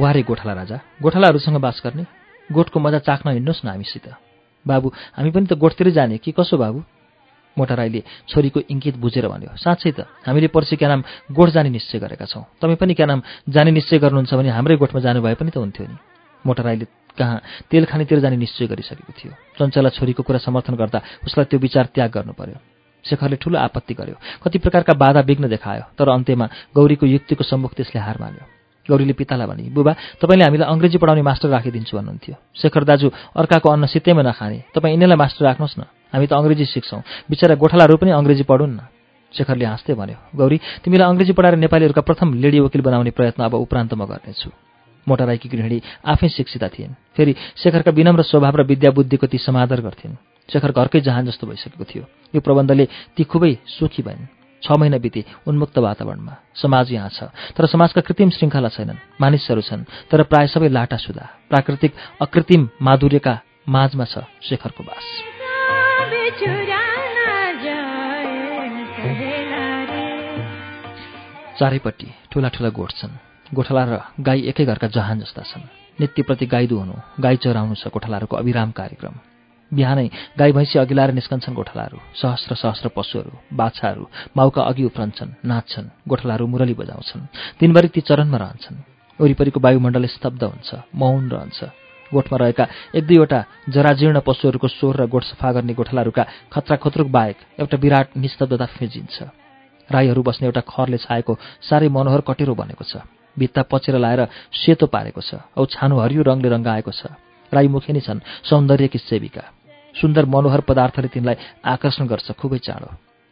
वारे गोठाला राजा गोठालाहरूसँग बास गर्ने? गोठको मजा चाख्न हिँड्नुहोस् न हामीसित। बाबु हामी पनि त गोठतिरै जाने कि? कसो बाबु? मोटा राईले छोरीको इङ्कित बुझेर भन्यो साँच्चै त हामीले पर्सि क्या नाम गोठ जाने निश्चय गरेका छौँ। तपाईँ पनि क्या नाम जाने निश्चय गर्नुहुन्छ भने हाम्रै गोठमा जानुभए पनि त हुन्थ्यो नि। मोटा राईले कहाँ तेल खानेतिर जाने निश्चय गरिसकेको थियो। चञ्चला छोरीको कुरा समर्थन गर्दा उसलाई त्यो विचार त्याग गर्नु पर्यो। शेखरले ठूलो आपत्ति गर्यो। कति प्रकारका बाधा विघ्न देखायो तर अन्त्यमा गौरीको युक्तिको सम्मुख त्यसले हार मान्यो। गौरीले पितालाई भने बुबा तपाईँले हामीलाई अङ्ग्रेजी पढाउने मास्टर राखिदिन्छु भन्नुहुन्थ्यो। शेखर दाजु अर्काको अन्न सित्तैमा नखाने तपाईँ यिनीलाई मास्टर राख्नुहोस् न। हामी त अङ्ग्रेजी सिक्छौँ। बिचरा गोठालाहरू पनि अङ्ग्रेजी पढुन् न। शेखरले हाँस्दै भन्यो गौरी तिमीलाई अङ्ग्रेजी पढाएर नेपालीहरूका प्रथम लेडी वकिल बनाउने प्रयत्न अब उपरान्त म गर्नेछु। मोटा राईकी गृहिणी आफै शिक्षिता थिइन्। फेरि शेखरका विनम्र स्वभाव र विद्याबुद्धिको ती समादर गर्थिन्। शेखर घरकै जहान जस्तो भइसकेको थियो। यो प्रबन्धले ती खुबै सुखी भइन्। छ महिना बिते उन्मुक्त वातावरणमा। समाज यहाँ छ तर समाजका कृत्रिम श्रृङ्खला छैनन्। मानिसहरू छन् तर प्राय सबै लाटा सुधा प्राकृतिक अकृत्रिम माधुर्यका माझमा छ शेखरको बास चारैपट्टि ठुला ठुला गोठ छन्। गोठाला र गाई एकै घरका जहान जस्ता छन्। नित्यप्रति गाई दुहुनु गाई चराउनु छ गोठालाहरूको अविराम कार्यक्रम। बिहानै गाई भैँसी अघि लाएर निस्कन्छन् गोठालाहरू। सहस्र सहस्र पशुहरू बाछाहरू माउका अघि उफ्रन्छन् नाच्छन् गोठालाहरू मुरली बजाउँछन्। दिनभरि ती चरणमा रहन्छन्। वरिपरिको वायुमण्डल स्तब्ध हुन्छ मौन रहन्छ। गोठमा रहेका एक दुईवटा जराजीर्ण पशुहरूको स्वर र गोठ सफा गर्ने गोठालाहरूका खतराखुत्रुक बाहेक एउटा विराट निस्तब्धता फिजिन्छ राईहरू बस्ने एउटा खरले छाएको साह्रै मनोहर कटेरो बनेको छ। भित्ता पचेर लाएर सेतो पारेको छ औ छानो हरियो रङले रङ्गाएको छ। राई मुखे नै छन् सौन्दर्यकी सेविका। सुन्दर मनोहर पदार्थले तिनलाई आकर्षण गर्छ खुबै चाँडो।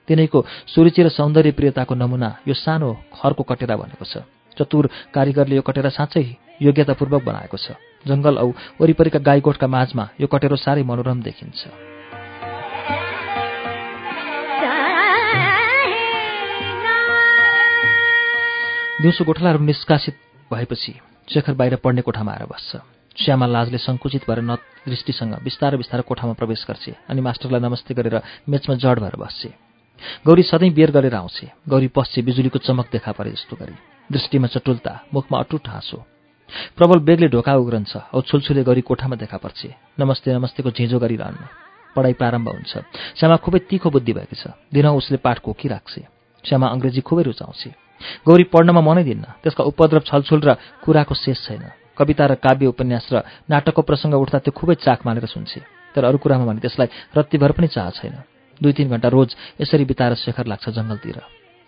तिनैको सुरुचि र सौन्दर्य प्रियताको नमुना यो सानो खरको कटेरा बनेको छ। चतुर कारिगरले यो कटेरा साँच्चै योग्यतापूर्वक बनाएको छ। जङ्गल औ वरिपरिका गाईगोठका माझमा यो कटेरो साह्रै मनोरम देखिन्छ। दिउँसो गोठालाहरू निष्कासित भएपछि शेखर बाहिर पढ्ने कोठामा आएर बस्छ। श्यामा लाजले सङ्कुचित भएर न दृष्टिसँग बिस्तारै बिस्तारै कोठामा प्रवेश गर्छे अनि मास्टरलाई नमस्ते गरेर मेचमा जड भएर बस्छे। गौरी सधैँ बेर गरेर आउँछे। गौरी पस्छे बिजुलीको चमक देखा परे जस्तो गरी। दृष्टिमा चटुलता मुखमा अटुट हाँसो। प्रबल बेगले ढोका उग्रन्छ औ छुलछुले गरी कोठामा देखा पर्छे। नमस्ते नमस्तेको झिँझो गरिरहनु। पढाइ प्रारम्भ हुन्छ। श्यामा खुबै तिखो बुद्धि भएको छ। दिनौँ उसले पाठ कोकिराख्छे श्यामा अङ्ग्रेजी खुबै रुचाउँछे। गौरी पढ्नमा मनै दिन्न। त्यसका उपद्रव छलछुल र कुराको शेष छैन। कविता र काव्य उपन्यास र नाटकको प्रसङ्ग उठ्दा त्यो खुबै चाक मानेर सुन्छे तर अरू कुरामा भने त्यसलाई रत्तिभर पनि चाह छैन। दुई तिन घन्टा रोज यसरी बिताएर शेखर लाग्छ जङ्गलतिर।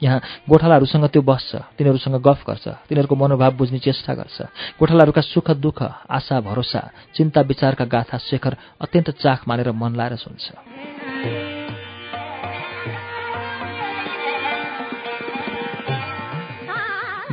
यहाँ गोठालाहरूसँग त्यो बस्छ तिनीहरूसँग गफ गर्छ तिनीहरूको मनोभाव बुझ्ने चेष्टा गर्छ। गोठालाहरूका सुख दुःख आशा भरोसा चिन्ता विचारका गाथा शेखर अत्यन्त चाख मानेर मन लाएर सुन्छ।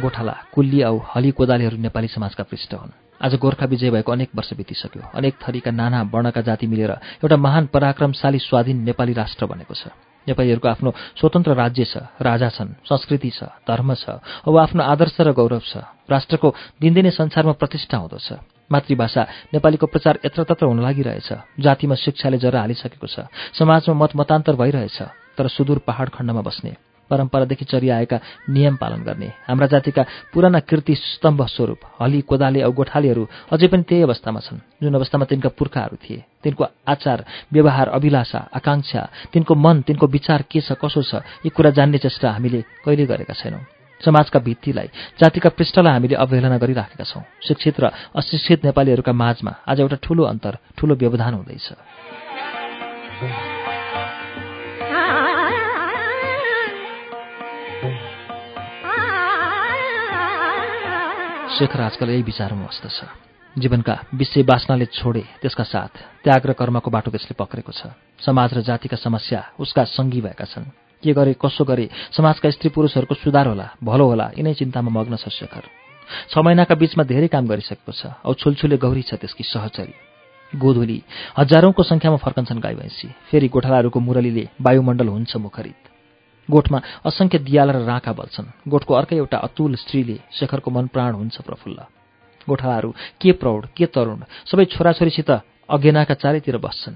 गोठाला कुल्ली औ हली कोदालीहरू नेपाली समाजका पृष्ठ हुन्। आज गोर्खा विजय भएको अनेक वर्ष बितिसक्यो। अनेक थरीका नाना वर्णका जाति मिलेर एउटा महान पराक्रमशाली स्वाधीन नेपाली राष्ट्र बनेको छ। नेपालीहरूको आफ्नो स्वतन्त्र राज्य छ राजा छन् संस्कृति छ धर्म छ अब आफ्नो आदर्श र गौरव छ। राष्ट्रको दिनदिनै संसारमा प्रतिष्ठा हुँदो छ। मातृभाषा नेपालीको प्रचार यत्रतत्र हुन लागिरहेछ। जातिमा शिक्षाले जरा हालिसकेको छ। समाजमा मत मतान्तर भइरहेछ। तर सुदूर पहाड खण्डमा बस्ने परम्परादेखि चलिआएका नियम पालन गर्ने। हाम्रा जातिका पुराना कृति स्तम्भ स्वरूप हली कोदाले औ गोठालीहरू अझै पनि त्यही अवस्थामा छन् जुन अवस्थामा तिनका पुर्खाहरू थिए। तिनको आचार व्यवहार अभिलाषा आकाङ्क्षा तिनको मन तिनको विचार के छ कसो छ यी कुरा जान्ने चेष्टा हामीले कहिले गरेका छैनौँ। समाजका भित्तिलाई जातिका पृष्ठलाई हामीले अवहेलना गरिराखेका छौँ। शिक्षित र अशिक्षित नेपालीहरूका माझमा आज एउटा ठूलो अन्तर ठूलो व्यवधान हुँदैछ। शेखर आजकल यही विचारमा मस्त छ। जीवनका विषय बाँच्नाले छोडे त्यसका साथ त्याग र कर्मको बाटो त्यसले पक्रेको छ। समाज र जातिका समस्या उसका सङ्गी भएका छन्। के गरे कसो गरे समाजका स्त्री पुरुषहरूको सुधार होला भलो होला यिनै चिन्तामा मग्न छ शेखर। छ महिनाका बीचमा धेरै काम गरिसकेको छ औ छुलछुले गौरी छ त्यसकी सहचरी। गोधुली हजारौंको सङ्ख्यामा फर्कन्छन् गाई भैँसी फेरि गोठालाहरूको मुरलीले वायुमण्डल हुन्छ मुखरित। गोठमा असङ्ख्य दियाला र राँका बल्छन्। गोठको अर्कै एउटा अतुल स्त्रीले शेखरको मन प्राण हुन्छ प्रफुल्ल। गोठालाहरू के प्रौढ के तरुण? सबै छोराछोरीसित अगेनाका चारैतिर बस्छन्।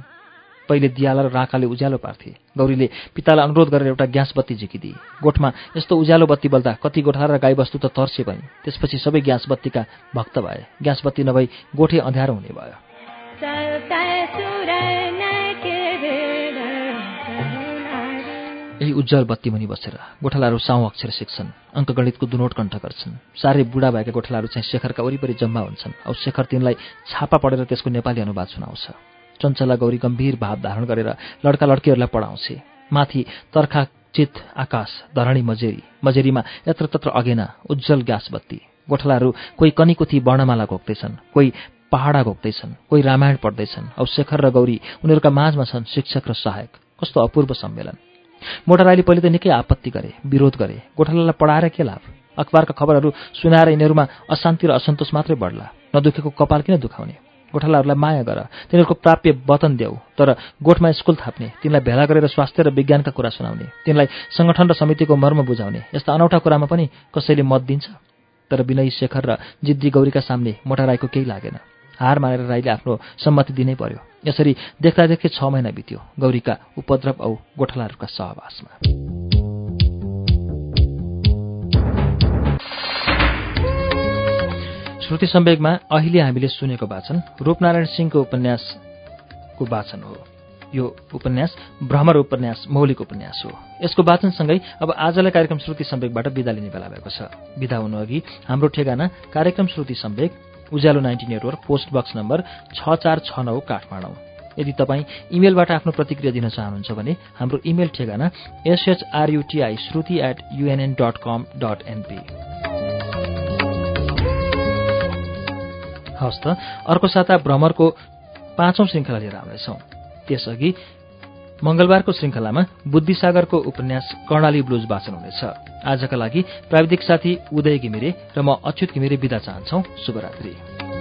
पहिले दियाला र राँकाले उज्यालो पार्थे। गौरीले पितालाई अनुरोध गरेर एउटा ग्यास बत्ती झिकिदिए। गोठमा यस्तो उज्यालो बत्ती बल्दा कति गोठाला र गाईबस्तु त तर्से भए त्यसपछि सबै ग्यास बत्तीका भक्त भए। ग्यास बत्ती नभई गोठे अँध्यारो हुने भयो। उज्जवल बत्ती मुनि बसेर गोठालाहरू साउ अक्षर सिक्छन् अङ्कगणितको दुनोट कण्ठ गर्छन्। साह्रै बुढा भएका गोठालाहरू चाहिँ शेखरका वरिपरि जम्मा हुन्छन्। औ शेखर तिनलाई छापा पढेर त्यसको नेपाली अनुवाद सुनाउँछ। चञ्चला गौरी गम्भीर भाव धारण गरेर लड्का लड्कीहरूलाई पढाउँछे। माथि तर्खा चित आकाश धरणी मजेरी मजेरीमा यत्र तत्र अगेना उज्जवल ग्यास बत्ती। गोठालाहरू कोही कनिकुथी वर्णमाला घोक्दैछन् कोही पहाडा घोक्दैछन् कोही रामायण पढ्दैछन्। औ शेखर र गौरी उनीहरूका माझमा छन् शिक्षक र सहायक। कस्तो अपूर्व सम्मेलन। मोटा राईले पहिले त निकै आपत्ति गरे विरोध गरे गोठालालाई पढाएर के लाभ? अखबारका खबरहरू सुनाएर यिनीहरूमा अशान्ति र असन्तोष मात्रै बढ्ला। नदुखेको कपाल किन दुखाउने? गोठालाहरूलाई माया गर तिनीहरूको प्राप्य वतन देऊ तर गोठमा स्कुल थाप्ने तिनलाई भेला गरेर स्वास्थ्य र विज्ञानका कुरा सुनाउने तिनलाई सङ्गठन र समितिको मर्म बुझाउने यस्ता अनौठा कुरामा पनि कसैले मत दिन्छ? तर विनयी शेखर र जिद्दी गौरीका सामने मोटा राईको केही लागेन। हार मानेर राईले आफ्नो सम्मति दिनै पर्यो। यसरी देख्दा देख्दै छ महिना बित्यो। गौरीका उपद्रव औ गोठालाहरूका सहवासमा। श्रुति सम्वेगमा अहिले हामीले सुनेको वाचन रूपनारायण सिंहको उपन्यासको वाचन हो। यो उपन्यास भ्रमर उपन्यास मौलिक उपन्यास हो। यसको वाचनसँगै अब आजलाई कार्यक्रम श्रुति सम्वेकबाट विदा लिने बेला भएको छ। विदा हुनुअघि हाम्रो ठेगाना कार्यक्रम Shruti Samvek Ujyaalo ninety network post box number छ चार छ नौ काठमाडौँ। यदि तपाईँ इमेलबाट आफ्नो प्रतिक्रिया दिन चाहनुहुन्छ भने हाम्रो इमेल ठेगाना SHRUTI Shruti at UNN dot com dot NP हवस् त अर्को साता भ्रमरको पाँचौं श्रृङ्खला लिएर आउनेछौँ। त्यसअघि मंगलबारको श्रृङ्खलामा बुद्धिसागरको उपन्यास कर्णाली ब्लुज वाचन हुनेछ। आजका लागि प्राविधिक साथी उदय घिमिरे र म अच्युत घिमिरे विदा चाहन्छौ। शुभरात्री।